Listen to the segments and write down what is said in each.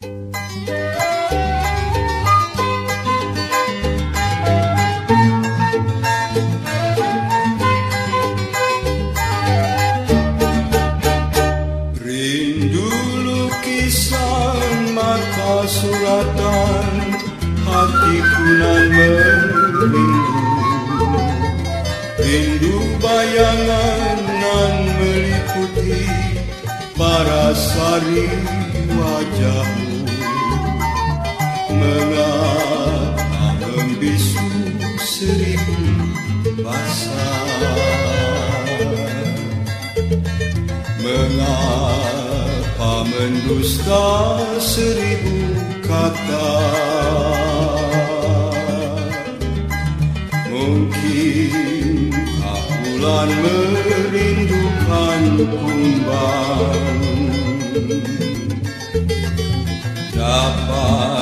Rindu lukisan mata suratan Hatiku nan merindu. Rindu bayangan nan meliputi Parasari wajahmu Mengapa membisu seribu basah Mengapa mendusta seribu kata? Mungkin bulan merindukan kumbang. Dapatkah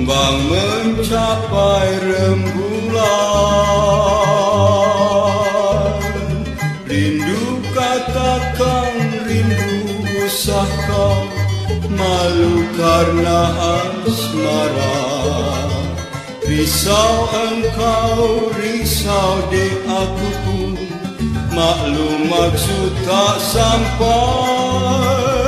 kumbang mencapai rembulan. Rindu katakan rindu usah kau Malu karena asmara. Risau engkau, risau di aku pun. Maklum maksud tak sampai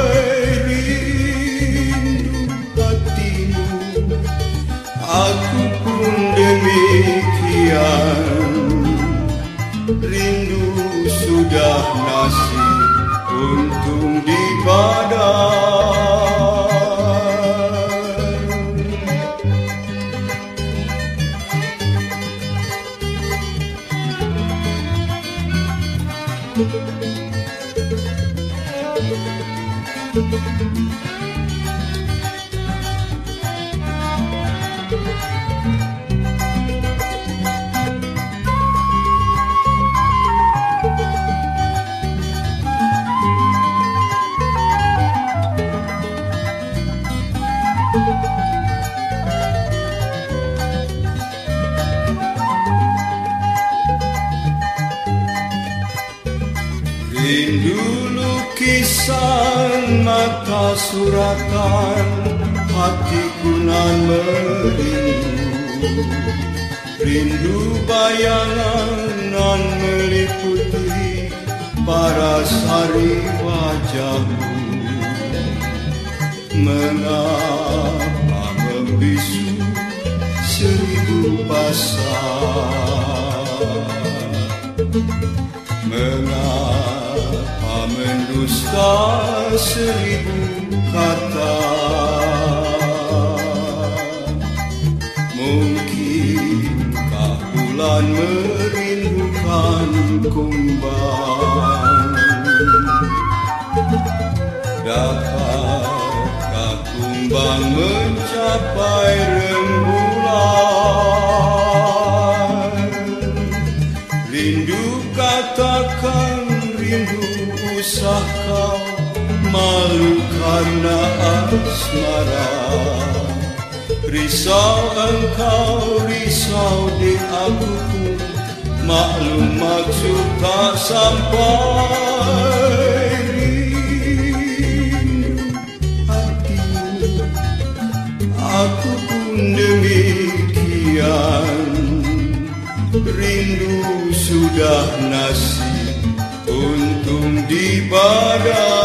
sudah nasib untung di badan Rindu lukisan mata suratan Hatiku nan merindu. Rindu bayangan nan meliputi Parasari wajahmu. Mengapa membisu seribu pasang Mengapa mendusta seribu kata. Mungkinkah bulan merindukan kumbang? Dapatkah kumbang mencapai rembulan? Rindu katakan rindu usah kau Malu karena asmara? Risau engkau, risau di aku pun Maklum maksud tak sampai Rindu hatimu. Aku pun demikian Rindu sudah nasib di badan